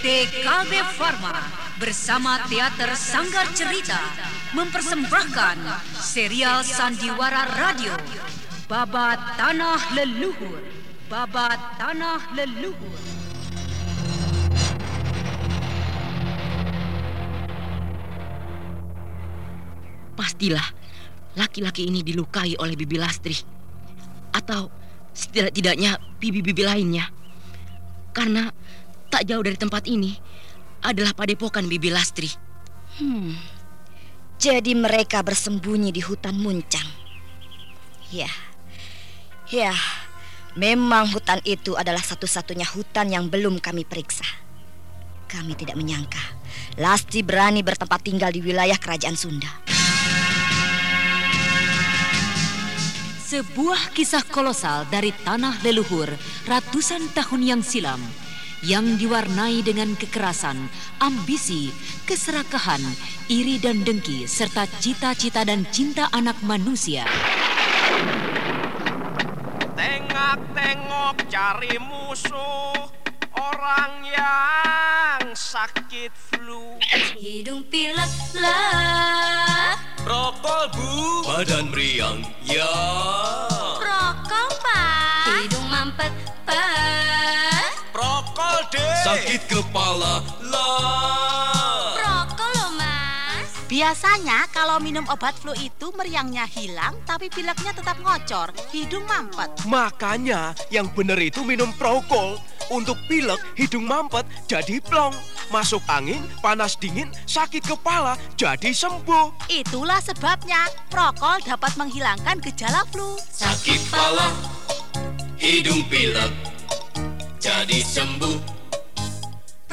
PT Kalbe Farma bersama Teater Sanggar Cerita mempersembahkan serial Sandiwara Radio Babat Tanah Leluhur Babat Tanah Leluhur Pastilah laki-laki ini dilukai oleh Bibi Lastri atau setidak-tidaknya bibi-bibi lainnya. Karena tak jauh dari tempat ini adalah padepokan Bibi Lastri. Hmm. Jadi mereka bersembunyi di hutan muncang. Ya. Ya. Memang hutan itu adalah satu-satunya hutan yang belum kami periksa. Kami tidak menyangka Lastri berani bertempat tinggal di wilayah kerajaan Sunda. Sebuah kisah kolosal dari tanah leluhur ratusan tahun yang silam yang diwarnai dengan kekerasan, ambisi, keserakahan, iri dan dengki serta cita-cita dan cinta anak manusia. Tengok-tengok cari musuh orang yang sakit flu. Hidung pilek lah. Rokol bu Badan meriang Ya Rokok pak. Hidung mampet pak. Sakit kepala lah Rokok loh mas. Biasanya kalau minum obat flu itu meriangnya hilang tapi pileknya tetap ngocor, hidung mampet. Makanya yang bener itu minum prokol. Untuk pilek, hidung mampet jadi plong. Masuk angin, panas dingin, sakit kepala jadi sembuh. Itulah sebabnya prokol dapat menghilangkan gejala flu. Sakit kepala Hidung pilek Jadi sembuh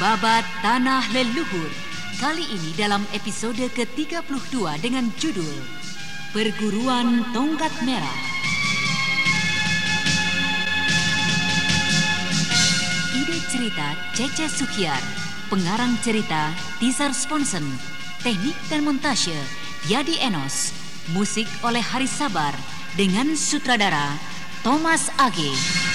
Babat Tanah Leluhur kali ini dalam episode ke-32 dengan judul Perguruan Tongkat Merah. Ide cerita Cece Sukiar, pengarang cerita Tizar Sponsen, teknik dan montase Yadi Enos, musik oleh Haris Sabar dengan sutradara Thomas Age.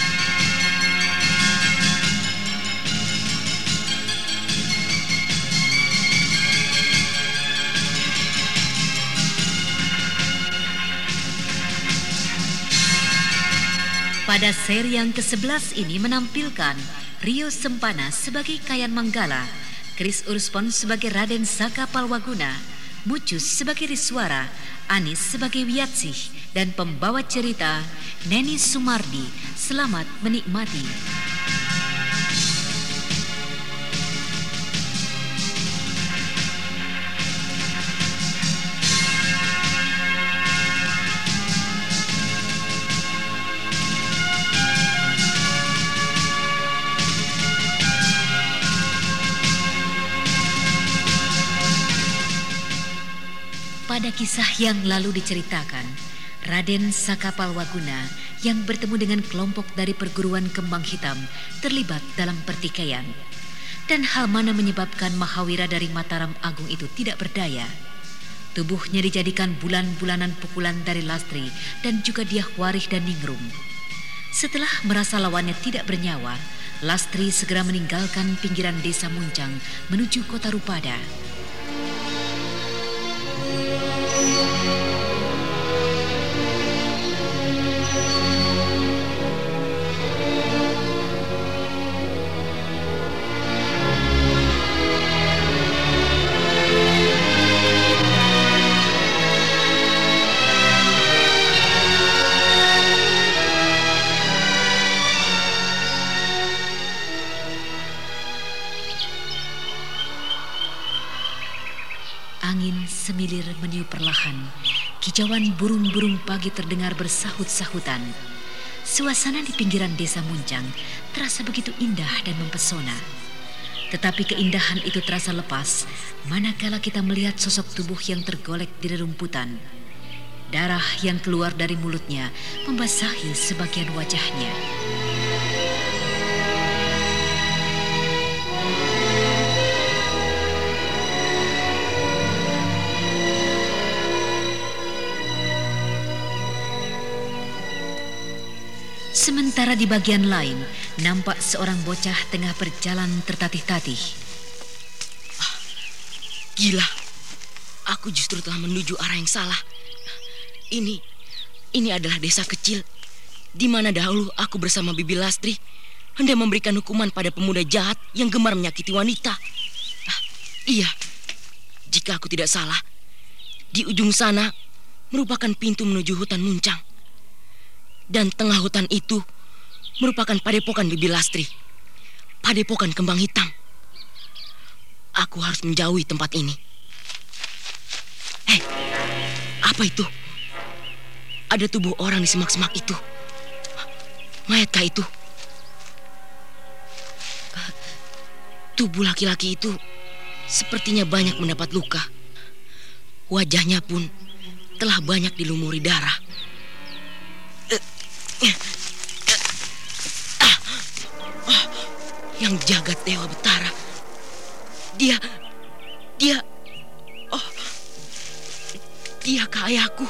Pada seri yang ke-11 ini menampilkan Rio Sempana sebagai Kayan Manggala, Chris Urspon sebagai Raden Saka Palwaguna, Mucus sebagai Riswara, Anis sebagai Wiyatsih, dan pembawa cerita Neni Sumardi. Selamat menikmati. Kisah yang lalu diceritakan, Raden Sakapalwaguna yang bertemu dengan kelompok dari perguruan kembang hitam terlibat dalam pertikaian. Dan hal mana menyebabkan Mahawira dari Mataram Agung itu tidak berdaya? Tubuhnya dijadikan bulan-bulanan pukulan dari Lastri dan juga Diah Warih dan Ningrum. Setelah merasa lawannya tidak bernyawa, Lastri segera meninggalkan pinggiran desa Muncang menuju kota Rupada. Angin semilir meniup perlahan. Kicauan burung-burung pagi terdengar bersahut-sahutan. Suasana di pinggiran desa Muncang terasa begitu indah dan mempesona. Tetapi keindahan itu terasa lepas manakala kita melihat sosok tubuh yang tergolek di rerumputan. Darah yang keluar dari mulutnya membasahi sebagian wajahnya. Sementara di bagian lain, nampak seorang bocah tengah berjalan tertatih-tatih. Gila, aku justru telah menuju arah yang salah. Ini, ini adalah desa kecil di mana dahulu aku bersama Bibi Lastri hendak memberikan hukuman pada pemuda jahat yang gemar menyakiti wanita. Ah, iya, jika aku tidak salah, di ujung sana merupakan pintu menuju hutan muncang. Dan tengah hutan itu merupakan padepokan Bibi Lastri. Padepokan kembang hitam. Aku harus menjauhi tempat ini. Hei, apa itu? Ada tubuh orang di semak-semak itu. Mayatkah itu? Tubuh laki-laki itu sepertinya banyak mendapat luka. Wajahnya pun telah banyak dilumuri darah. Yang jagat Dewa Betara. Dia, dia, oh, dia kayaku.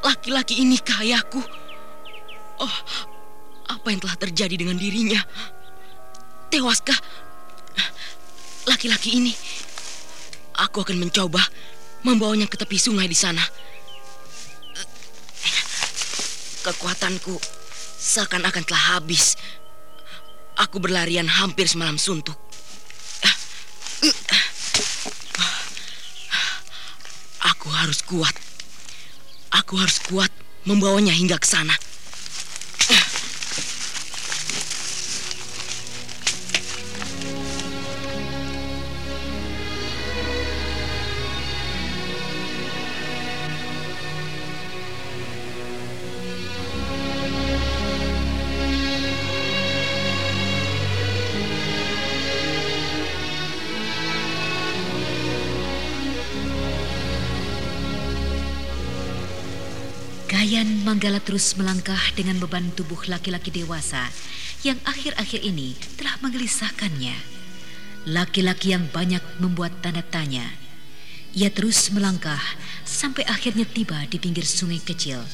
Laki-laki ini kayaku. Oh, apa yang telah terjadi dengan dirinya? Tewaskah laki-laki ini? Aku akan mencoba membawanya ke tepi sungai di sana. Kekuatanku seakan-akan telah habis. Aku berlarian hampir semalam suntuk. Aku harus kuat. Aku harus kuat membawanya hingga ke sana. Gayan Manggala terus melangkah dengan beban tubuh laki-laki dewasa yang akhir-akhir ini telah menggelisahkannya. Laki-laki yang banyak membuat tanda tanya. Ia terus melangkah sampai akhirnya tiba di pinggir sungai kecil.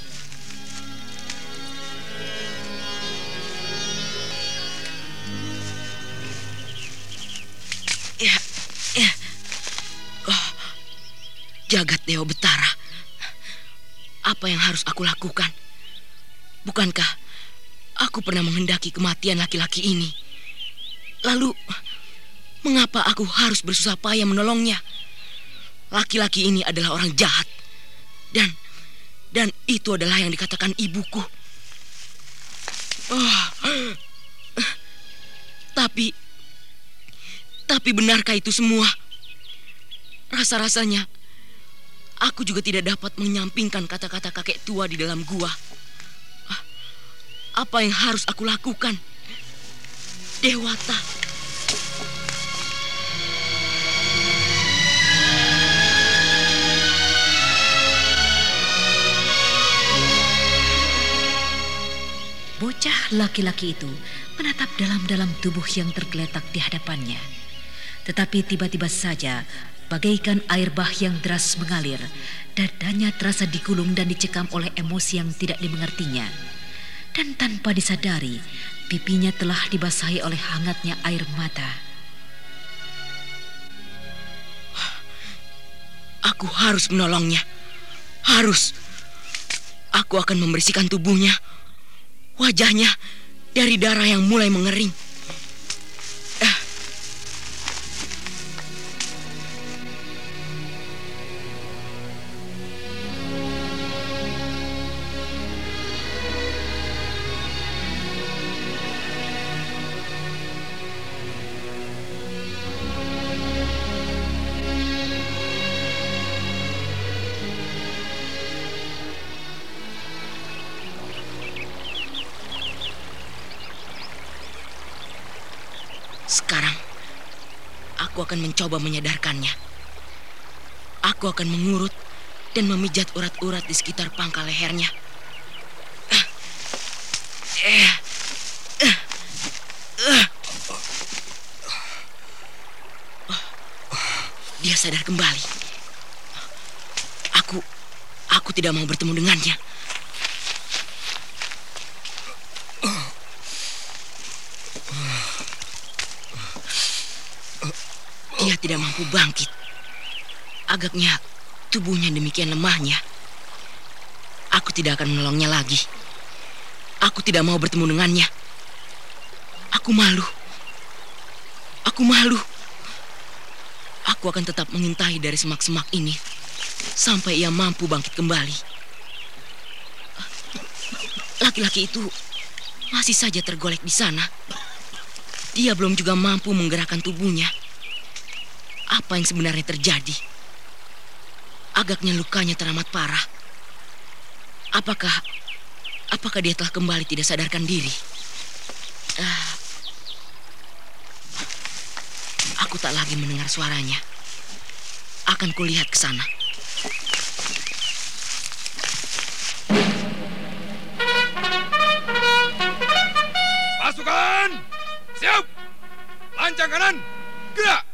Ya, ya. Oh, jagat Dewa Betara. Apa yang harus aku lakukan? Bukankah aku pernah menghendaki kematian laki-laki ini? Lalu, mengapa aku harus bersusah payah menolongnya? Laki-laki ini adalah orang jahat. Dan dan itu adalah yang dikatakan ibuku. Oh, tapi tapi benarkah itu semua? Rasa-rasanya aku juga tidak dapat menyampingkan kata-kata kakek tua di dalam gua. Ah, Apa yang harus aku lakukan? Dewata. Bocah laki-laki itu menatap dalam-dalam tubuh yang tergeletak di hadapannya. Tetapi tiba-tiba saja, bagaikan air bah yang deras mengalir, dadanya terasa digulung dan dicekam oleh emosi yang tidak dimengertinya. Dan tanpa disadari, pipinya telah dibasahi oleh hangatnya air mata. Aku harus menolongnya. Harus. Aku akan membersihkan tubuhnya. Wajahnya dari darah yang mulai mengering. Mencoba menyadarkannya. Aku akan mengurut dan memijat urat-urat di sekitar pangkal lehernya. Dia sadar kembali. Aku, aku tidak mau bertemu dengannya. Dia tidak mampu bangkit. Agaknya tubuhnya demikian lemahnya. Aku tidak akan menolongnya lagi. Aku tidak mau bertemu dengannya. Aku malu. Aku malu. Aku akan tetap mengintai dari semak-semak ini sampai ia mampu bangkit kembali. Laki-laki itu masih saja tergolek di sana. Dia belum juga mampu menggerakkan tubuhnya. Apa yang sebenarnya terjadi? Agaknya lukanya teramat parah. Apakah apakah dia telah kembali tidak sadarkan diri? Ah. Aku tak lagi mendengar suaranya. Akan kulihat ke sana. Pasukan! Siap! Lancang kanan! Gerak!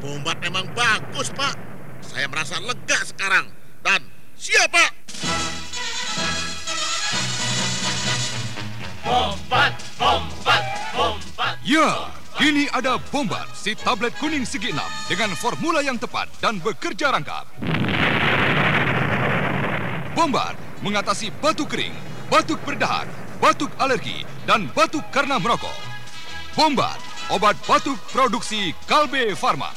bombat memang bagus, Pak. Saya merasa lega sekarang. Dan siap, Pak. Ya, kini ada Bombat, si tablet kuning segi enam dengan formula yang tepat dan bekerja rangkap. Bombat mengatasi batuk kering, batuk berdahak, batuk alergi, dan batuk karena merokok. Bombat, obat batuk produksi Kalbe Farma.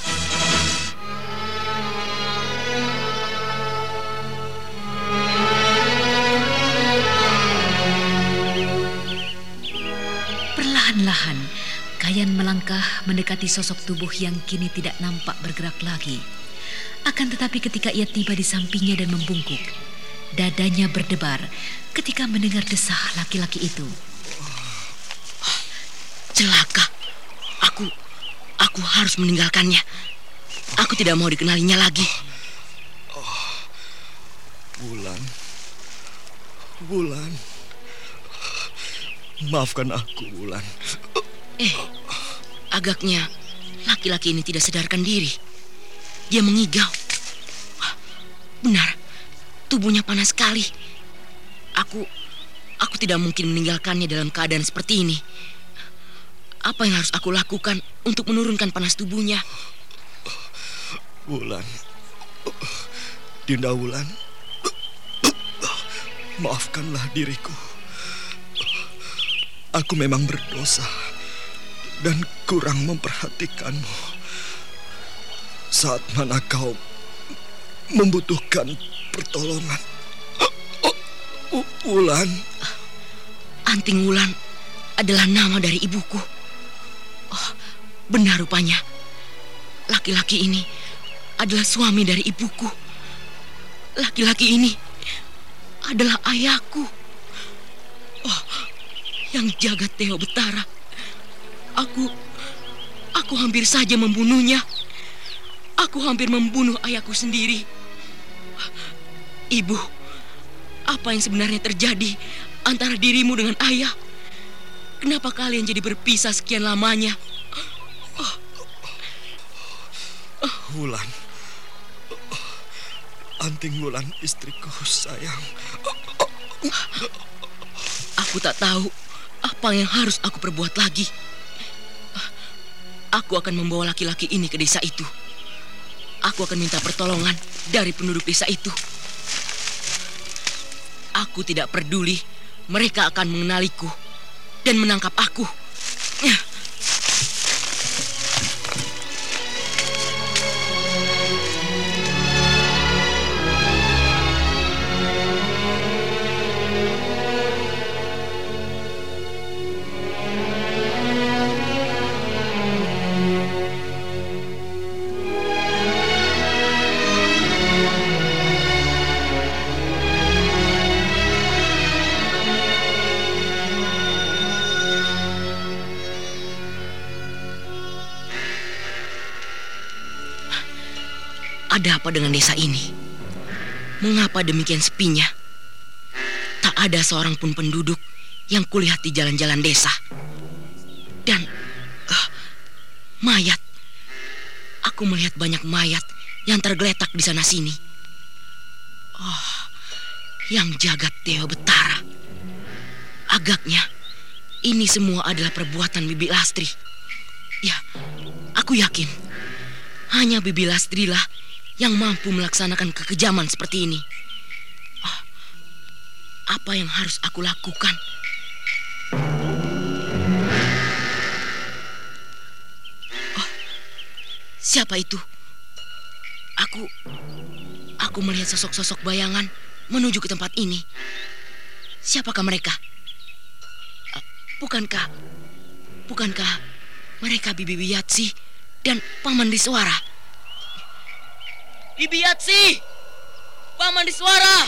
Perlahan-lahan, Kayan melangkah mendekati sosok tubuh yang kini tidak nampak bergerak lagi. Akan tetapi ketika ia tiba di sampingnya dan membungkuk, dadanya berdebar ketika mendengar desah laki-laki itu. Celaka. Aku aku harus meninggalkannya. Aku tidak mau dikenalinya lagi. Bulan. Bulan. Maafkan aku, Bulan. Eh, agaknya laki-laki ini tidak sadarkan diri. Dia mengigau. Benar, tubuhnya panas sekali. Aku, aku tidak mungkin meninggalkannya dalam keadaan seperti ini. Apa yang harus aku lakukan untuk menurunkan panas tubuhnya? Bulan. Dinda Wulan. Maafkanlah diriku. Aku memang berdosa dan kurang memperhatikanmu. Saat mana kau membutuhkan pertolongan. Wulan, Anting Wulan adalah nama dari ibuku. Oh, benar rupanya. Laki-laki ini adalah suami dari ibuku. Laki-laki ini adalah ayahku. Oh, yang jaga Teo Betara. Aku aku hampir saja membunuhnya. Aku hampir membunuh ayahku sendiri. Ibu, apa yang sebenarnya terjadi antara dirimu dengan ayah? Kenapa kalian jadi berpisah sekian lamanya? Wulan. Anting Wulan istriku sayang. Aku tak tahu apa yang harus aku perbuat lagi. Aku akan membawa laki-laki ini ke desa itu. Aku akan minta pertolongan dari penduduk desa itu. Aku tidak peduli mereka akan mengenaliku dan menangkap aku. Apa dengan desa ini? Mengapa demikian sepinya? Tak ada seorang pun penduduk yang kulihat di jalan-jalan desa. Dan uh, mayat. Aku melihat banyak mayat yang tergeletak di sana sini. Oh, yang jagat Dewa Betara. Agaknya ini semua adalah perbuatan Bibi Lastri. Ya, aku yakin hanya Bibi Lastri lah yang mampu melaksanakan kekejaman seperti ini. Oh, apa yang harus aku lakukan? Oh, siapa itu? Aku, aku melihat sosok-sosok bayangan menuju ke tempat ini. Siapakah mereka? Uh, bukankah, bukankah mereka Bibi Wiyatsi dan Paman Diswara? Bibi Yatsi! Paman di suara!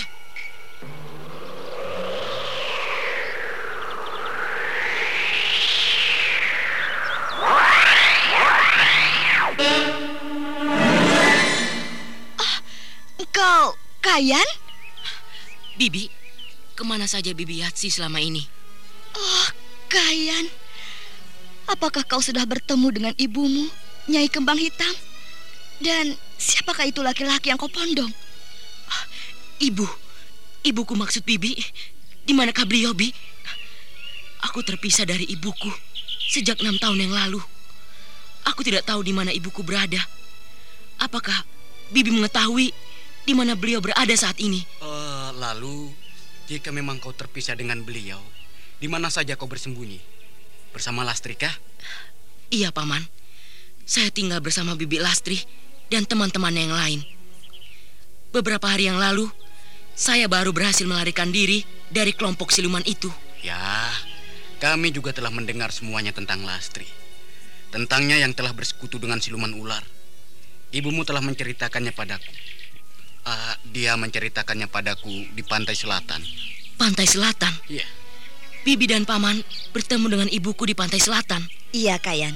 Oh, engkau Kayan? Bibi, ke mana saja Bibi Yatsi selama ini? Oh, Kayan. Apakah kau sudah bertemu dengan ibumu, Nyai Kembang Hitam? Dan Siapakah itu laki-laki yang kau pondong? Ah, ibu, ibuku maksud Bibi. Di manakah beliau, Bi? Aku terpisah dari ibuku sejak enam tahun yang lalu. Aku tidak tahu di mana ibuku berada. Apakah Bibi mengetahui di mana beliau berada saat ini? Uh, lalu, jika memang kau terpisah dengan beliau, di mana saja kau bersembunyi? Bersama Lastri kah? Iya, Paman. Saya tinggal bersama Bibi Lastri dan teman-teman yang lain. Beberapa hari yang lalu, saya baru berhasil melarikan diri dari kelompok siluman itu. Ya, kami juga telah mendengar semuanya tentang Lastri. Tentangnya yang telah bersekutu dengan siluman ular. Ibumu telah menceritakannya padaku. Uh, dia menceritakannya padaku di pantai selatan. Pantai selatan? Iya. Bibi dan Paman bertemu dengan ibuku di pantai selatan. Iya, Kayan.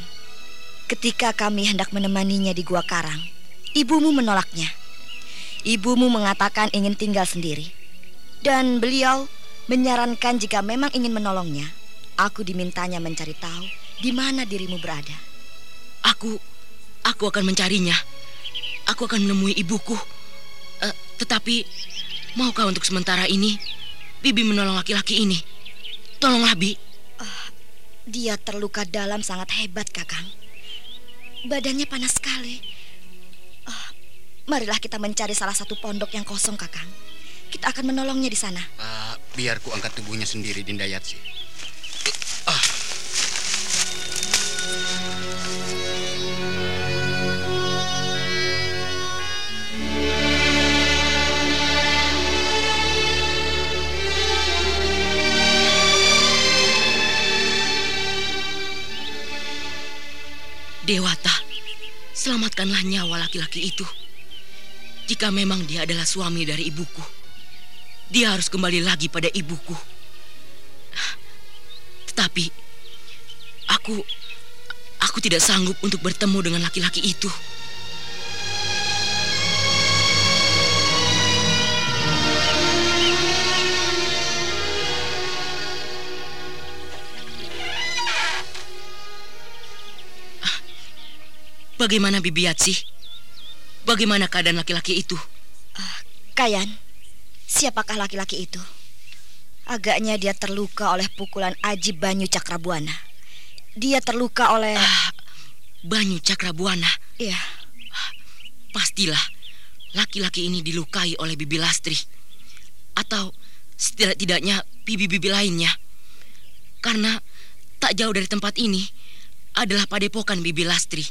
Ketika kami hendak menemaninya di Gua Karang, Ibumu menolaknya. Ibumu mengatakan ingin tinggal sendiri. Dan beliau menyarankan jika memang ingin menolongnya, aku dimintanya mencari tahu di mana dirimu berada. Aku aku akan mencarinya. Aku akan menemui ibuku. Uh, tetapi maukah untuk sementara ini Bibi menolong laki-laki ini? Tolonglah, Bi. Uh, dia terluka dalam sangat hebat, Kakang. Badannya panas sekali. Marilah kita mencari salah satu pondok yang kosong, Kakang. Kita akan menolongnya di sana. Uh, biar ku angkat tubuhnya sendiri, Dinda Yatsi. Uh. Dewata, selamatkanlah nyawa laki-laki itu. Jika memang dia adalah suami dari ibuku, dia harus kembali lagi pada ibuku. Tetapi aku aku tidak sanggup untuk bertemu dengan laki-laki itu. Bagaimana Bibi Yatsi? Bagaimana keadaan laki-laki itu? Uh, Kayan, siapakah laki-laki itu? Agaknya dia terluka oleh pukulan Aji Banyu Cakrabuana. Dia terluka oleh... Uh, Banyu Cakrabuana? Iya. Uh, pastilah laki-laki ini dilukai oleh Bibi Lastri. Atau setidak-tidaknya bibi-bibi lainnya. Karena tak jauh dari tempat ini adalah padepokan Bibi Lastri.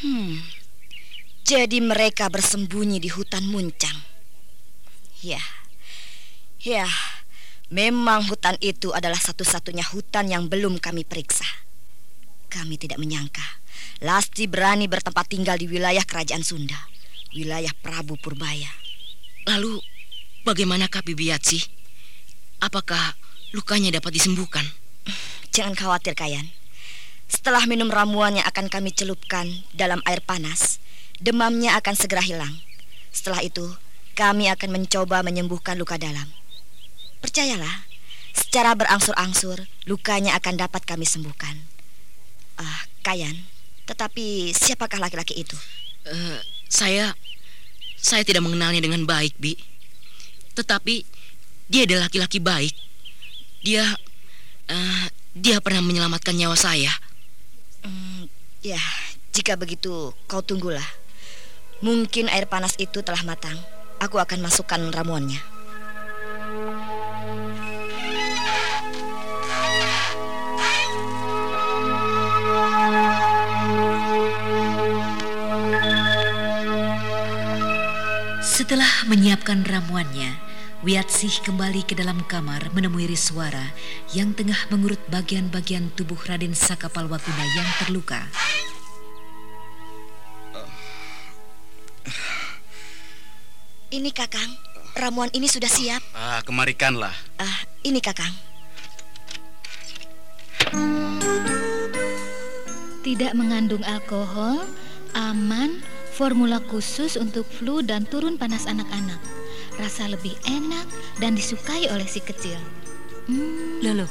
Hmm, jadi mereka bersembunyi di hutan muncang. Ya, ya, memang hutan itu adalah satu-satunya hutan yang belum kami periksa. Kami tidak menyangka Lasti berani bertempat tinggal di wilayah kerajaan Sunda, wilayah Prabu Purbaya. Lalu, bagaimanakah Bibi Yatsi? Apakah lukanya dapat disembuhkan? Jangan khawatir, Kayan. Setelah minum ramuan yang akan kami celupkan dalam air panas, demamnya akan segera hilang Setelah itu, kami akan mencoba menyembuhkan luka dalam. Percayalah, secara berangsur-angsur lukanya akan dapat kami sembuhkan. Ah, Kayan, tetapi siapakah laki-laki itu? Eh, saya saya tidak mengenalnya dengan baik, Bi. Tetapi dia adalah laki-laki baik. Dia eh, dia pernah menyelamatkan nyawa saya. Hmm, ya, jika begitu kau tunggulah. Mungkin air panas itu telah matang. Aku akan masukkan ramuannya. Setelah menyiapkan ramuannya, Wiatsih kembali ke dalam kamar menemui Riswara yang tengah mengurut bagian-bagian tubuh Raden Sakapalwaguna yang terluka. Ini Kakang, ramuan ini sudah siap. Ah, kemarikanlah. Ah, ini Kakang. Tidak mengandung alkohol, aman, formula khusus untuk flu dan turun panas anak-anak. Rasa lebih enak dan disukai oleh si kecil. Hmm. Loh, loh,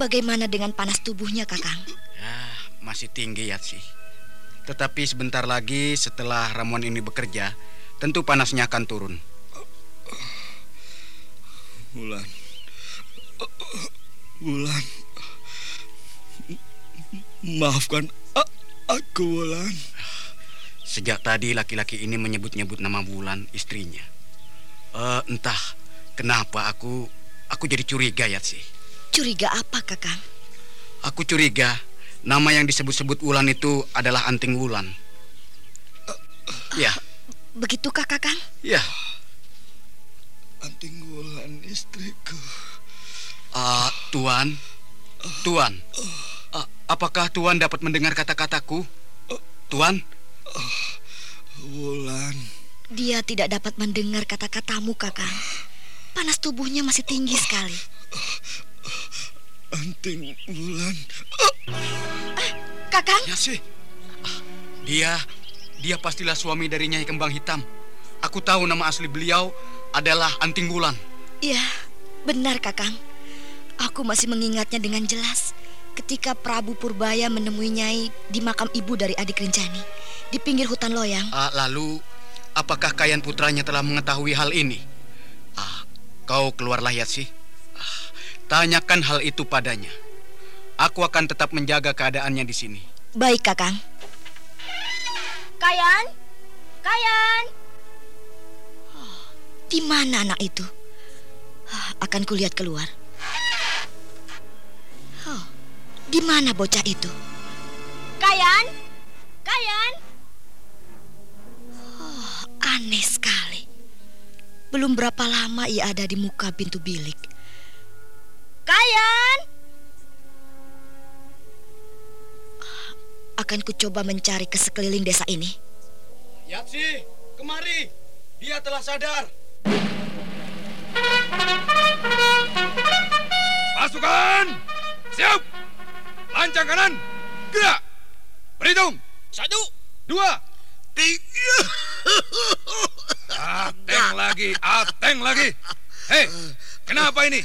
Bagaimana dengan panas tubuhnya, Kakang? Ya, masih tinggi ya sih. Tetapi sebentar lagi setelah ramuan ini bekerja, tentu panasnya akan turun. Bulan. Bulan. Maafkan aku, Bulan. Sejak tadi laki-laki ini menyebut-nyebut nama Bulan, istrinya. Uh, entah kenapa aku aku jadi curiga ya sih. Curiga apa, Kakang? Aku curiga nama yang disebut-sebut Wulan itu adalah Anting Wulan. Ya. Begitukah, Kakang? Ya. Anting Wulan istriku. Uh, tuan, Tuan, uh, apakah Tuan dapat mendengar kata-kataku? Tuan? Wulan. Dia tidak dapat mendengar kata-katamu, Kakang. Panas tubuhnya masih tinggi sekali. Anting Bulan. Eh, Kakang? Ya sih. Dia, dia pastilah suami dari Nyai Kembang Hitam. Aku tahu nama asli beliau adalah Anting Bulan. Iya, benar Kakang. Aku masih mengingatnya dengan jelas ketika Prabu Purbaya menemui Nyai di makam ibu dari adik Rencani di pinggir hutan loyang. Uh, lalu, apakah Kayan putranya telah mengetahui hal ini? Ah, kau keluarlah ya sih. Tanyakan hal itu padanya. Aku akan tetap menjaga keadaannya di sini. Baik, Kakang. Kayan? Kayan? Oh, di mana anak itu? Oh, akan kulihat keluar. Oh, di mana bocah itu? Kayan? Kayan? Oh, aneh sekali. Belum berapa lama ia ada di muka pintu bilik. Akan ku coba mencari ke sekeliling desa ini. Yatsi, kemari. Dia telah sadar. Pasukan! Siap! Lancang kanan, gerak! Berhitung! Satu! Dua! Tiga! Ateng lagi, ateng lagi! Hei, Kenapa ini?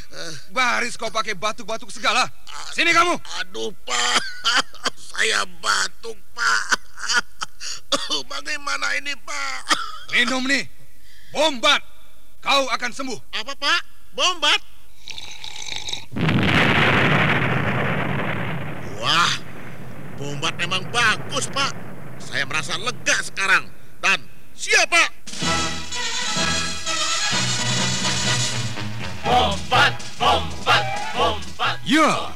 Baris kau pakai batuk-batuk segala. Sini kamu. Aduh, Pak. Saya batuk, Pak. Bang gimana ini, Pak? Minum nih. Bombat. Kau akan sembuh. Apa, Pak? Bombat? Wah, bombat memang bagus, Pak. Saya merasa lega sekarang. Dan siapa? Bombat, bombat, bombat. Ya,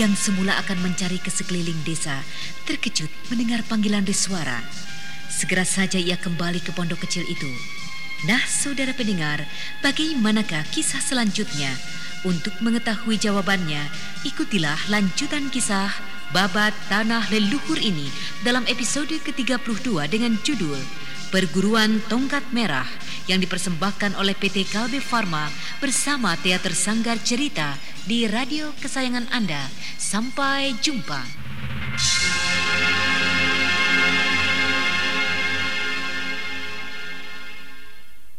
Yang semula akan mencari ke sekeliling desa terkejut mendengar panggilan Riswara. Segera saja ia kembali ke pondok kecil itu. Nah, saudara pendengar, bagaimanakah kisah selanjutnya? Untuk mengetahui jawabannya, ikutilah lanjutan kisah Babat Tanah Leluhur ini dalam episode ke-32 dengan judul Perguruan Tongkat Merah yang dipersembahkan oleh PT Kalbe Farma bersama Teater Sanggar Cerita di radio kesayangan Anda. Sampai jumpa.